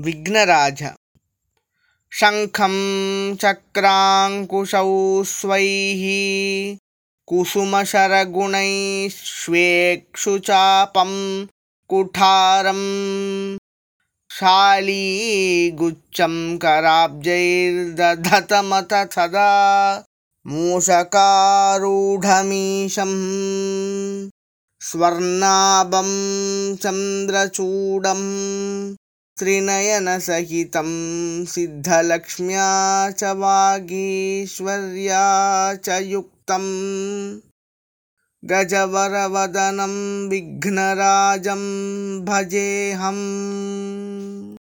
विघ्नराज। शङ्खं चक्राङ्कुशौ स्वैः कुसुमशरगुणैश्वेक्षुचापं कुठारं शालीगुच्छं कराब्जैर्दधतमथ सदा मूषकारूढमीशं स्वर्णाभं चन्द्रचूडम् त्रिनयनसहितं सिद्धलक्ष्म्या च वागीश्वर्या च युक्तं। गजवरवदनं विघ्नराजं भजेऽहम्